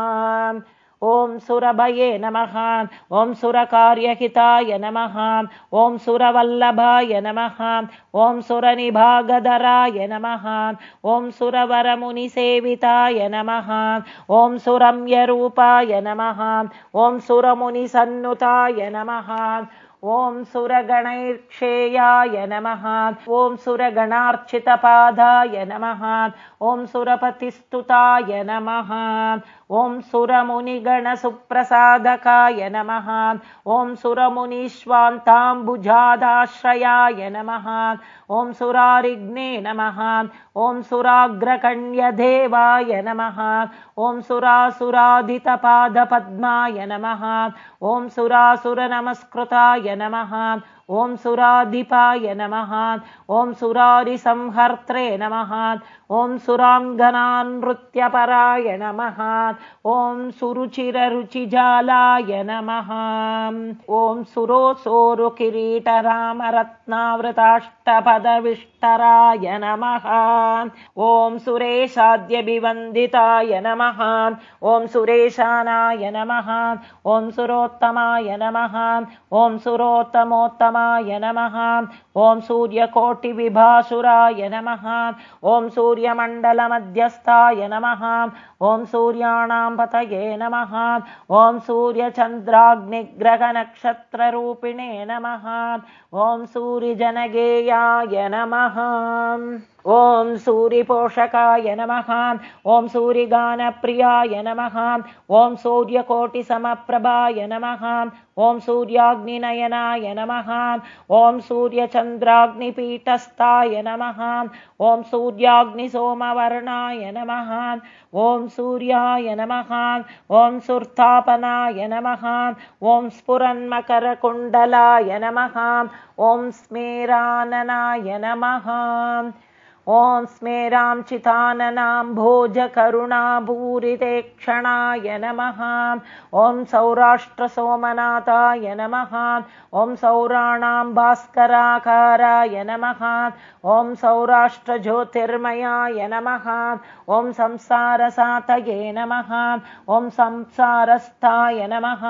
ॐ सुरभये नमः। ॐ सुरकार्यहिताय नमः। ॐ सुरवल्लभाय नमः। ॐ सुरनिभागधराय नमः। ॐ सुरवरमुनिसेविताय नमः। ॐ सुरम्यरूपाय नमः। ॐ सुरमुनिसन्नुताय नमः। ॐ सुरगणैक्षेयाय नमः। ॐ सुरगणार्चितपादाय नमः ॐ सुरपतिस्तुताय नमः। ॐ सुरमुनिगणसुप्रसादकाय नमः। ॐ सुरमुनिष्वान्ताम्बुजादाश्रयाय नमः। ॐ सुरारिग्ने नमः। ॐ सुराग्रकण्यदेवाय नमः। ॐ सुरासुराधितपादपद्माय नमः। ॐ सुरासुरनमस्कृताय नमः ॐ सुराधिपाय नमः। ॐ सुरारिसंहर्त्रे नमः। ॐ सुराङ्गनानृत्यपराय नमः। ॐ सुरुचिररुचिजालाय नमः। ॐ सुरोसोरुकिरीटरामरत्नावृताष्टपदविष्टराय नमः। ॐ सुरेशाद्यभिवन्दिताय नमः। ॐ सुरेशानाय नमः। ॐ सुरोत्तमाय नमः। ॐ सुरोत्तमोत्तमाय नमः। ॐ सूर्यकोटिविभासुराय नमः। ॐ सूर्यमण्डलमध्यस्थाय नमः। ॐ सूर्याणां पतये नमः। ॐ सूर्यचन्द्राग्निग्रहनक्षत्ररूपिणे नमः। ॐ सूर्यजनगेयाय नमः। ॐ सूर्यपोषकाय नमः। ॐ सूर्यगानप्रियाय नमः। ॐ सूर्यकोटिसमप्रभाय नमः। ॐ सूर्याग्निनयनाय नमः। ॐ सूर्यचन्द्राग्निपीठस्थाय नमः। ॐ सूर्याग्निसोमवर्णाय नमः। ॐ सूर्याय नमः। ॐ सुर्तापनाय नमः। ॐ स्फुरन्मकरकुण्डलाय नमः। ॐ स्मेराननाय नमः ॐ स्मेरां चिताननां भोजकरुणाभूरिते क्षणाय नमः। ॐ सौराष्ट्रसोमनाथाय नमः। ॐ सौराणां भास्कराकाराय नमः। ॐ सौराष्ट्रज्योतिर्मयाय नमः। ॐ संसारसातये नमः। ॐ संसारस्थाय नमः।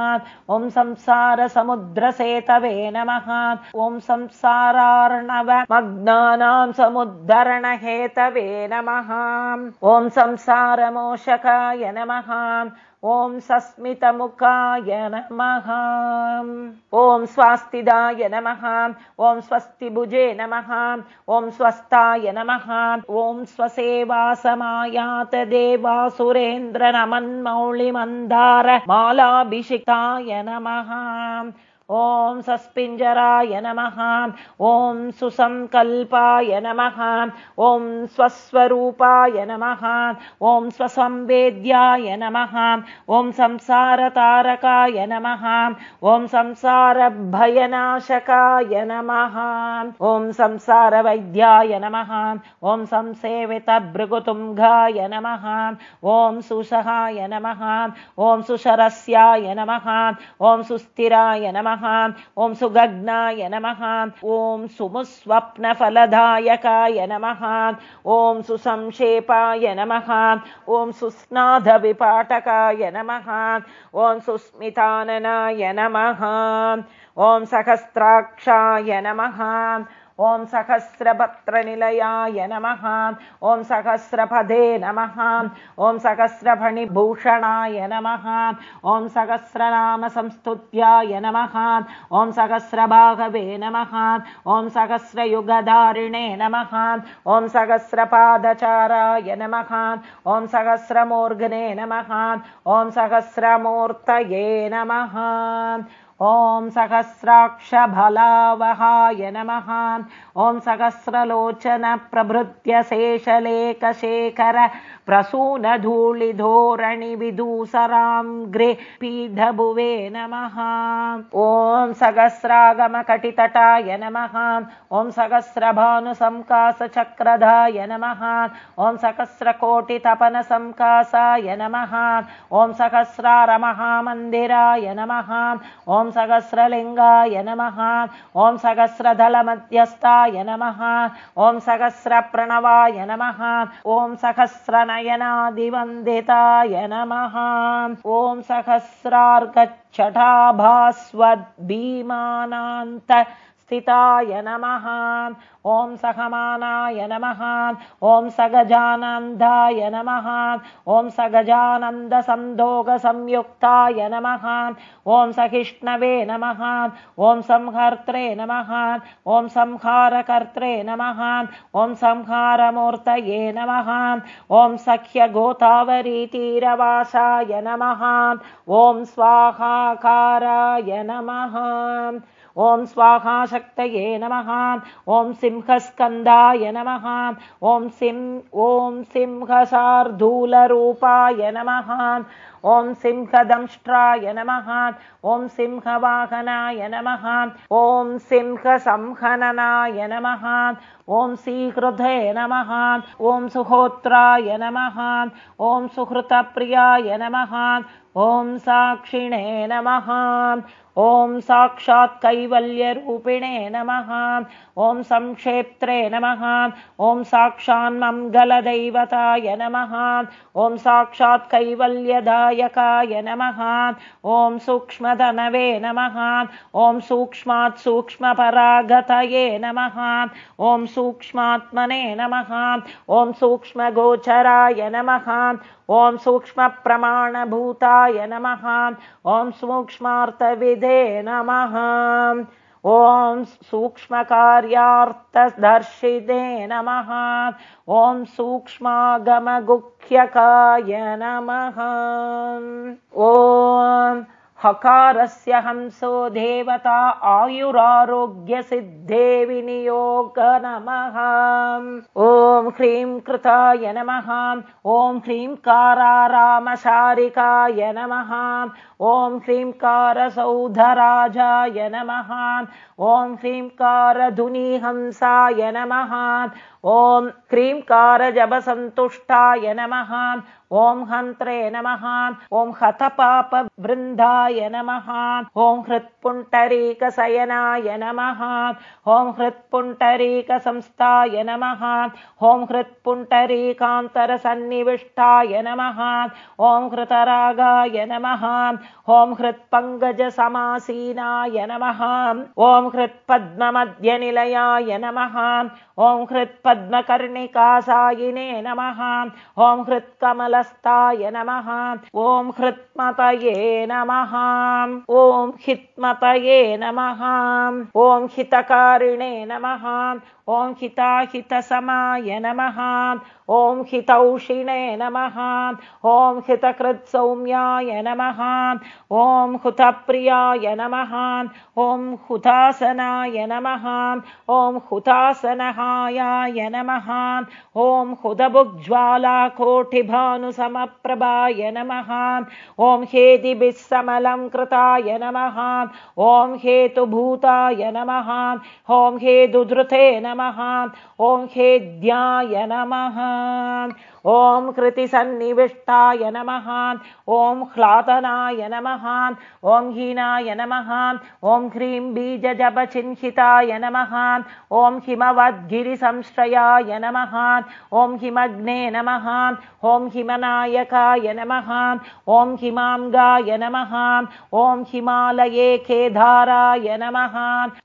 ॐ संसारसमुद्रसेतवे नमः। ॐ संसारार्णवमग्नानां समुद्धरणहेतवे नमः। ॐ संसारमोषकाय नमः। ॐ सस्मितमुखाय नमः। ॐ स्वास्तिदाय नमः। ॐ स्वस्तिभुजे नमः। ॐ स्वस्थाय नमः। ॐ स्वसेवासमायात देवासुरेन्द्र नमन्मौलिमन्दार मालाभिषिकाय नमः ॐ सस्पिञ्जराय नमः ॐ सुसङ्कल्पाय नमः ॐ स्वस्वरूपाय नमः ॐ स्वसंवेद्याय नमः ॐ संसारतारकाय नमः ॐ संसारभयनाशकाय नमः ॐ संसारवैद्याय नमः ॐ संसेवितभृगुतुङ्गाय नमः ॐ सुसहाय नमः ॐ सुशरस्याय नमः ॐ सुस्थिराय नमः ॐ सुगग्नाय नमः। ॐ सुमुस्वप्नफलदायकाय नमः। ॐ सुसंक्षेपाय नमः। ॐ सुस्नाधविपाटकाय नमः। ॐ सुस्मिताननाय नमः। ॐ सहस्राक्षाय नमः ॐ सहस्रभत्रनिलयाय नमः ॐ सहस्रपदे नमः ॐ सहस्रफणिभूषणाय नमः ॐ सहस्रनामसंस्तुत्याय नमः ॐ सहस्रभागवे नमः ॐ सहस्रयुगधारिणे नमः ॐ सहस्रपादचाराय नमः ॐ सहस्रमूर्घने नमः ॐ सहस्रमूर्तये नमः ॐ सहस्राक्षभलावहाय नमः। ॐ सहस्रलोचनप्रभृत्य शेषलेखशेखर प्रसूनधूलिधोरणिविदूसराङ्ग्रे पीठभुवे नमः। ॐ सहस्रागमकटितटाय नमः। ॐ सहस्रभानुसंकासचक्रधाय नमः। ॐ सहस्रकोटितपनसंकासाय नमः। ॐ सहस्रारमहामन्दिराय नमः। ॐ सहस्रलिङ्गाय नमः। ॐ सहस्रदलमध्यस्थाय नमः। ॐ सहस्रप्रणवाय नमः। ॐ सहस्रनयनादिवन्दिताय नमः। ॐ सहस्रार्गच्छटाभास्वद्भीमानान्त स्थिताय नमः। ॐ सहमानाय नमः। ॐ सगजानन्दाय नमः। ॐ सगजानन्दसन्दोगसंयुक्ताय नमः। ॐ सहिष्णवे नमः। ॐ संहर्त्रे नमः। ॐ संहारकर्त्रे नमः। ॐ संहारमूर्तये नमः। ॐ सख्यगोतावरीतीरवासाय नमः। ॐ स्वाहाकाराय नमः ॐ स्वाहाशक्तये नमः ॐ सिंहस्कन्दाय नमः ॐ सिं ॐ सिंहशार्दूलरूपाय नमः ॐ सिंहदंष्ट्राय नमः ॐ सिंहवाहनाय नमः ॐ सिंहसंहननाय नमः ॐ श्रीहृदये नमः ॐ सुहोत्राय नमः ॐ सुहृतप्रियाय नमः ॐ साक्षिणे नमः ॐ साक्षात् कैवल्यरूपिणे नमः। ॐ संक्षेत्रे नमः। ॐ साक्षान्मङ्गलदैवताय नमः। ॐ साक्षात् कैवल्यदायकाय नमः। ॐ सूक्ष्मधनवे नमः। ॐ सूक्ष्मात् सूक्ष्मपरागतये नमः। ॐ सूक्ष्मात्मने नमः। ॐ सूक्ष्मगोचराय नमः ॐ सूक्ष्मप्रमाणभूताय नमः। ॐ सूक्ष्मार्थविधे नमः। ॐ सूक्ष्मकार्यार्थदर्शिते नमः। ॐ सूक्ष्मागमगुह्यकाय नमः। ॐ हकारस्य हंसो देवता आयुरारोग्यसिद्धे विनियोग नमः ॐ ह्रीं कृताय नमः। ॐ ह्रीं कारारामशारिकाय नमः। ॐ ह्रींकारसौधराजाय नमः। ॐ ह्रींकारधुनिहंसाय नमः। ॐ ह्रींकारजपसन्तुष्टाय नमः ॐ हन्त्रे नमः ॐ हतपापवृन्दाय नमः ॐ हृत्पुण्डरीकशयनाय नमः ॐ हृत्पुण्डरीकसंस्थाय नमः ॐ हृत्पुण्डरीकान्तरसन्निविष्टाय नमः ॐ हृतरागाय नमः ॐ हृत्पङ्कजसमासीनाय नमः ॐ हृत्पद्ममध्यनिलयाय नमः ॐ हृत्पद्मकर्णिकासायिने नमः ॐ हृत्कमलस्ताय नमः। ॐ हृत्मतये नमः। ॐ हित्मतये नमः। ॐ हितकारिणे नमः ॐ हिताहितसमाय नमः। ॐ हितौषिणे नमः। ॐ हितकृत्सौम्याय नमः। ॐ हुतप्रियाय नमः। ॐ हुतासनाय नमः। ॐ हुतासनहायाय नमः। ॐ हुदभुग्ज्वालाकोटिभानुसमप्रभाय नमः। ॐ हेदिभिस्समलं कृताय नमः। ॐ हेतुभूताय नमः। ॐ हेदुधृते नमः ॐ हेद्याय नमः ॐ कृतिसन्निविष्टाय नमः ॐ ह्लातनाय नमः ॐ हीनाय नमः ॐ ह्रीं बीजजपचिह्निताय नमः ॐ हिमवद्गिरिसंश्रयाय नमः ॐ हिमग्ने नमः ॐ हिमनायकाय नमः ॐ हिमाङ्गाय नमः ॐ हिमालये केदाराय नमः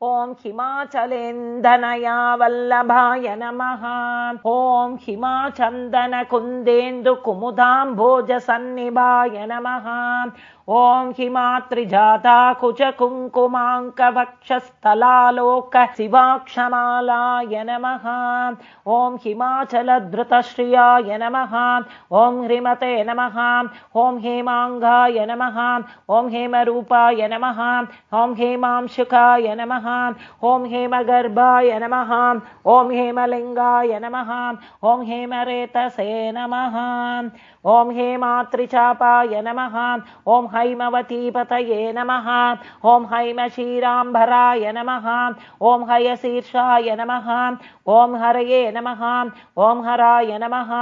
ॐ हिमाचलेन्दनया वल्लभाय नमः ॐ हिमाचन्दन कुन्देन्दुकुमुदाम्भोजसन्निभाय नमः ॐ हिमात्रिजाता कुच कुङ्कुमाङ्कवक्षस्थलालोक शिवाक्षमालाय नमः। ॐ हिमाचलधृतश्रियाय नमः। ॐ ह्रीमते नमः। ॐ हेमाङ्गाय नमः। ॐ हेमरूपाय नमः। ॐ हेमांशुकाय नमः। ॐ हेमगर्भाय नमः। ॐ हेमलिङ्गाय नमः। ॐ हेमरेतसे नमः ॐ हेमात्रिचापाय नमः। ॐ हैमवतीपतये नमः। ॐ हैमशीराम्भराय नमः। ॐ हयशीर्षाय नमः। ॐ हरये नमः। ॐ हराय नमः।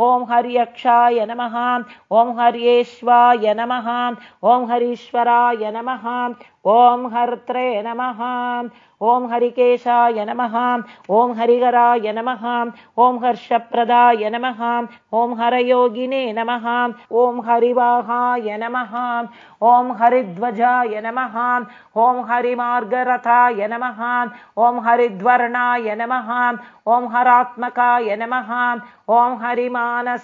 ॐ हर्यक्षाय नमः। ॐ हर्येश्वाय नमः। ॐ हरीश्वराय नमः। ॐ हर्त्रे नमः ॐ हरिकेशाय नमः ॐ हरिहराय नमः ॐ हर्षप्रदाय नमः ॐ हरयोगिने नमः ॐ हरिवाहाय नमः ॐ हरिध्वजाय नमः ॐ हरिमार्गरथाय नमः ॐ हरिद्वर्णाय नमः ॐ हरात्मकाय नमः ॐ हरिमानसतोक्ष्णाय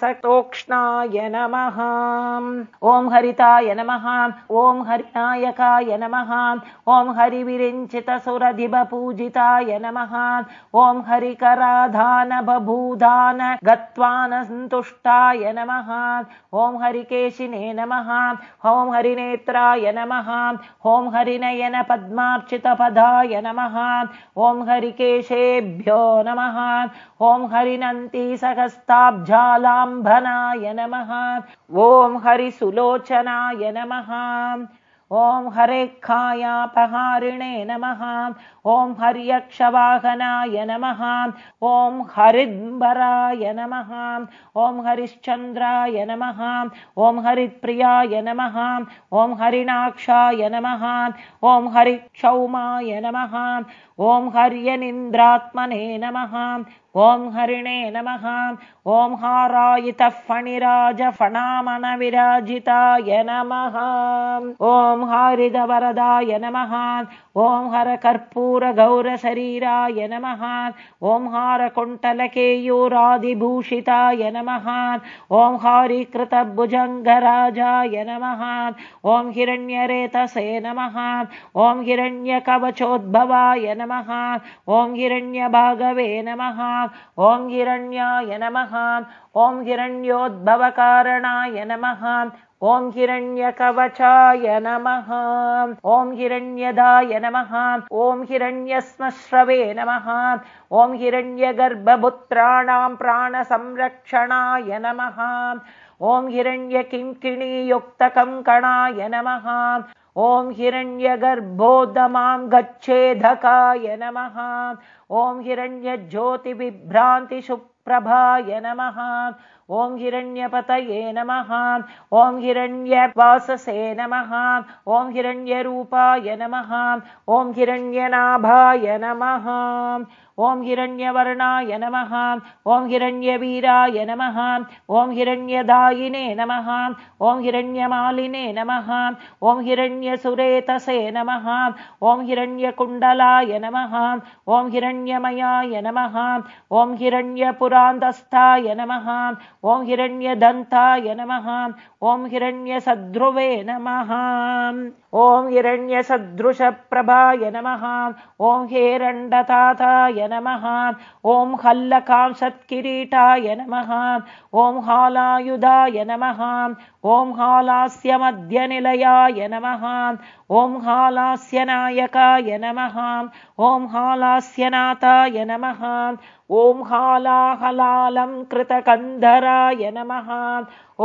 नमः ॐ हरिताय नमः ॐ हरिनायकाय नमः ॐ हरिविरिञ्चितसुरधिबपूजिताय नमः। ॐ हरिकराधान बभूधान गत्वानसन्तुष्टाय नमः। ॐ हरिकेशिने नमः। ॐ हरिनेत्राय नमः। ॐ हरिनयन पद्मार्चितपदाय नमः। ॐ हरिकेशेभ्यो नमः। ॐ हरिनन्ति सहस्ताब्जालाम्भनाय नमः। ॐ हरिसुलोचनाय नमः ॐ हरेखायापहारिणे नमः। ॐ हर्यक्षवाहनाय नमः। ॐ हरिद्म्बराय नमः। ॐ हरिश्चन्द्राय नमः। ॐ हरिप्रियाय नमः। ॐ हरिणाक्षाय नमः। ॐ हरिक्षौमाय नमः। ॐ हर्यनिन्द्रात्मने नमः ॐ हरिणे नमः ॐ हारायितः फणिराजफणामनविराजिताय नमः ॐ हारिदवरदाय नमः ॐ हरकर्पूरगौरशरीराय नमः ॐ हारकुण्टलकेयूरादिभूषिताय नमः ॐ हारीकृतभुजङ्गराजाय नमः ॐ हिरण्यरेतसे नमः ॐ हिरण्यकवचोद्भवाय नमः ॐ हिरण्यभागवे नमः ॐ हिरण्याय नमः ॐ हिरण्योद्भवकारणाय नमः ॐ हिरण्यकवचाय नमः। ॐ हिरण्यदाय नमः। ॐ हिरण्यस्मश्रवे नमः। ॐ हिरण्यगर्भपुत्राणां प्राणसंरक्षणाय नमः। ॐ हिरण्यकिङ्किणीयुक्तकङ्कणाय नमः। ॐ हिरण्यगर्भोदमां गच्छेधकाय नमः। ॐ हिरण्यज्योतिविभ्रान्तिसुप्रभाय नमः ॐ हिरण्यपतये नमः। ॐ हिरण्यवाससे नमः। ॐ हिरण्यरूपाय नमः। ॐ हिरण्यनाभाय नमः ॐ हिरण्यवर्णाय नमः ॐ हिरण्यवीराय नमः ॐ हिरण्यदायिने नमः ॐ हिरण्यमालिने नमः ॐ हिरण्यसुरेतसे नमः ॐ हिरण्यकुण्डलाय नमः ॐ हिरण्यमयाय नमः ॐ हिरण्यपुरान्तस्थाय नमः ॐ हिरण्यदन्ताय नमः ॐ हिरण्यसद्ध्रुवे नमः ॐ हिरण्यसदृशप्रभाय नमः ॐ हेरण्डताताय नमः ॐ हल्लकांसत्किरीटाय नमः ॐ हालायुधाय नमः ॐ हालास्यमध्यनिलयाय नमः ॐ हालास्यनायकाय नमः ॐ हालास्यनाथाय नमः ॐ हालाहलालं कृतकन्धराय नमः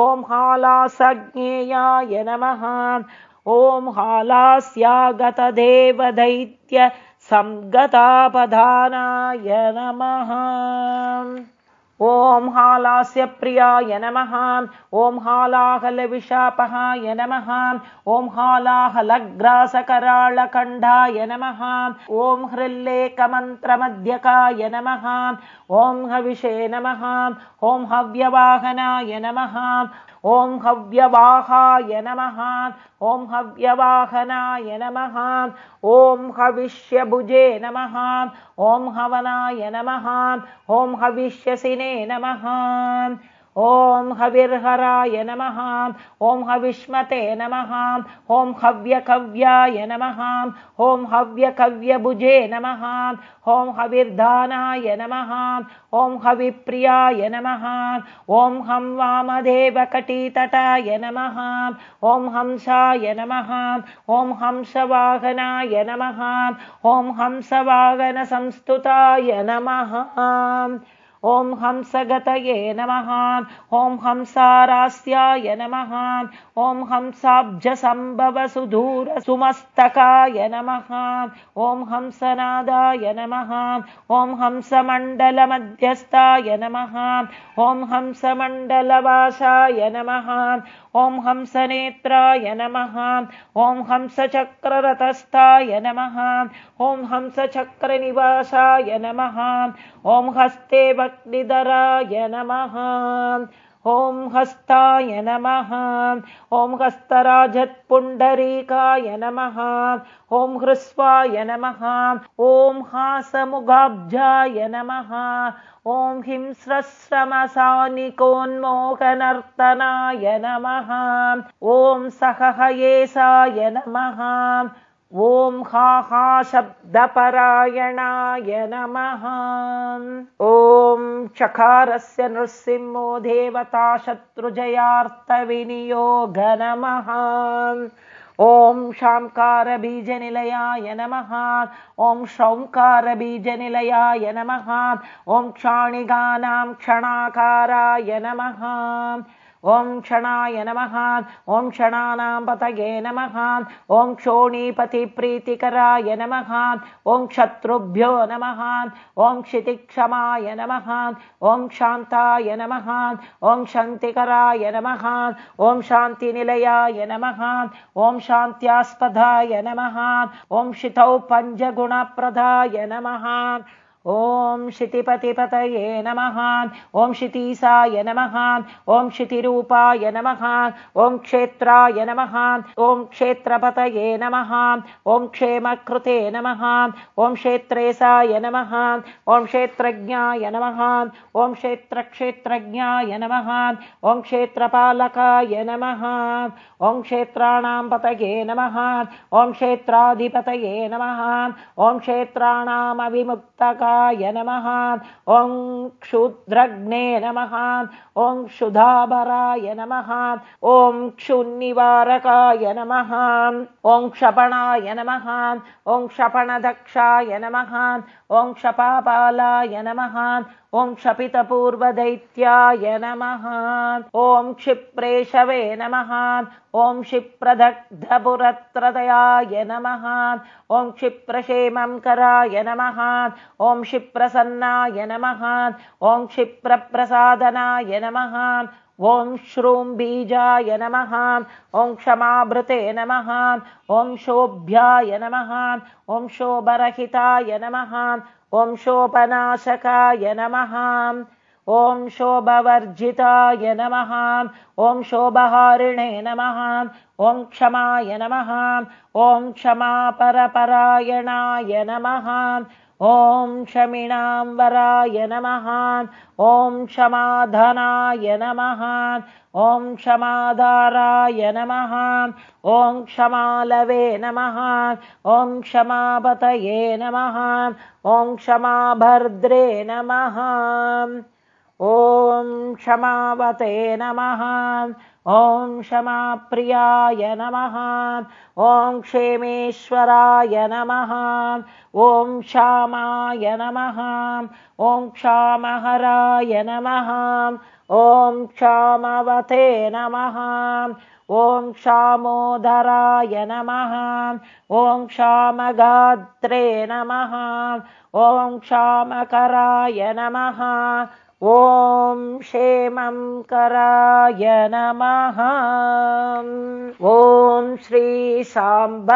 ॐ हालासज्ञेयाय नमः ॐ हालास्यागतदेवदैत्य संगतापधानाय नमः। ॐ हालास्य प्रियाय नमः। ॐ हालाहलविशापहाय नमः। ॐ हालाहलग्रासकराळकण्ठाय नमः। ॐ हृल्लेखमन्त्रमध्यकाय नमः। ॐ हविषे नमः। ॐ हव्यवाहनाय नमः ॐ हव्यवाहाय नमः। ॐ हव्यवाहनाय नमः। ॐ हविष्यभुजे नमः। ॐ हवनाय नमः। ॐ हविष्यसिने नमः ॐ हविर्हराय नमः ॐ हविष्मते नमः ॐ हव्यकव्याय नमः ॐ हव्यकव्यभुजे नमः ॐ हविर्धानाय नमः ॐ हविप्रियाय नमः ॐ हं वामदेवकटीतटाय नमः ॐ हंसाय नमः ॐ हंसवाहनाय नमः ॐ हंसवाहनसंस्तुताय नमः ॐ हंसगतये नमः ॐ हंसारास्याय नमः ॐ हंसाब्जसम्भवसुधूरसुमस्तकाय नमः ॐ हंसनादाय नमः ॐ हंसमण्डलमध्यस्थाय नमः ॐ हंसमण्डलवासाय नमः ॐ हंसनेत्राय नमः। ॐ हंसचक्ररथस्थाय नमः। ॐ हंसचक्रनिवासाय नमः। ॐ हस्ते भक्तिधराय नमः ॐ हस्ताय नमः। ॐ हस्तराजत्पुण्डरीकाय नमः। ॐ हृस्वाय नमः। ॐ हासमुगाब्जाय नमः। ॐ हिंस्रश्रमसानिकोन्मोहनर्तनाय नमः। ॐ सहहयेसाय नमः ॐ हा शब्दपरायणाय नमः। ॐ चकारस्य नृसिंहो देवता शत्रुजयार्थविनियोग नमः। ॐ शाङ्कारबीजनिलयाय नमः। ॐ शौङ्कारबीजनिलयाय नमः। ॐ क्षाणिगानां क्षणाकाराय नमः ॐ क्षणाय नमः ॐ क्षणानां पतये नमः ॐ क्षोणीपतिप्रीतिकराय नमः ॐ शत्रुभ्यो नमः ॐ क्षितिक्षमाय नमः ॐ शान्ताय नमः ॐ शान्तिकराय नमः ॐ शान्तिनिलयाय नमः ॐ शान्त्यास्पदाय नमः ॐ शितौ पञ्चगुणप्रदाय नमः ॐ क्षितिपतिपतये नमः ॐ क्षितीसाय नमः ॐ क्षितिरूपाय नमः ॐ क्षेत्राय नमः ॐ क्षेत्रपतये नमः ॐ क्षेमकृते नमः ॐ क्षेत्रेशाय नमः ॐ क्षेत्रज्ञाय नमः ॐ क्षेत्रक्षेत्रज्ञाय नमः ॐ क्षेत्रपालकाय नमः ॐ क्षेत्राणां पतये नमः ॐ क्षेत्राधिपतये नमः ॐ क्षेत्राणामविमुक्तका नमः। ॐ क्षुद्रग्ने नमः। ॐ क्षुधाभराय नमः। ॐ क्षुन्निवारकाय नमः। ॐ क्षपणाय नमः। ॐ क्षपणदक्षाय नमः ॐ क्षपापालाय नमः ॐ क्षपितपूर्वदैत्याय नमः ॐ क्षिप्रेशवे नमः ॐ क्षिप्रदग्धपुरत्रदयाय नमः ॐ क्षिप्रक्षेमं कराय नमः ॐ क्षिप्रसन्नाय नमः ॐ क्षिप्रप्रसादनाय नमः ॐ श्रूं बीजाय नमः ॐ क्षमाभृते नमः ॐ शोभ्याय नमः ॐ शोभरहिताय नमः ॐ शोभनाशकाय नमः ॐ शोभवर्जिताय नमः ॐ शोभहारिणे नमः ॐ क्षमाय नमः ॐ क्षमापरपरायणाय नमः ॐ क्षमिणाम्बराय नमः ॐ क्षमाधनाय नमः ॐ क्षमाधाराय नमः ॐ क्षमालवे नमः ॐ क्षमापतये नमः ॐ क्षमाभर्द्रे नमः ॐ क्षमावते नमः ॐ क्षमाप्रियाय नमः। ॐ क्षेमेश्वराय नमः। ॐ क्षामाय नमः। ॐ क्षामहराय नमः। ॐ क्षामवते नमः। ॐ क्षामोदराय नमः। ॐ क्षामगात्रे नमः। ॐ क्षामकराय नमः ॐ क्षेमं कराय नमः। ॐ श्री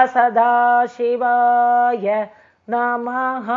सदाशिवाय नमः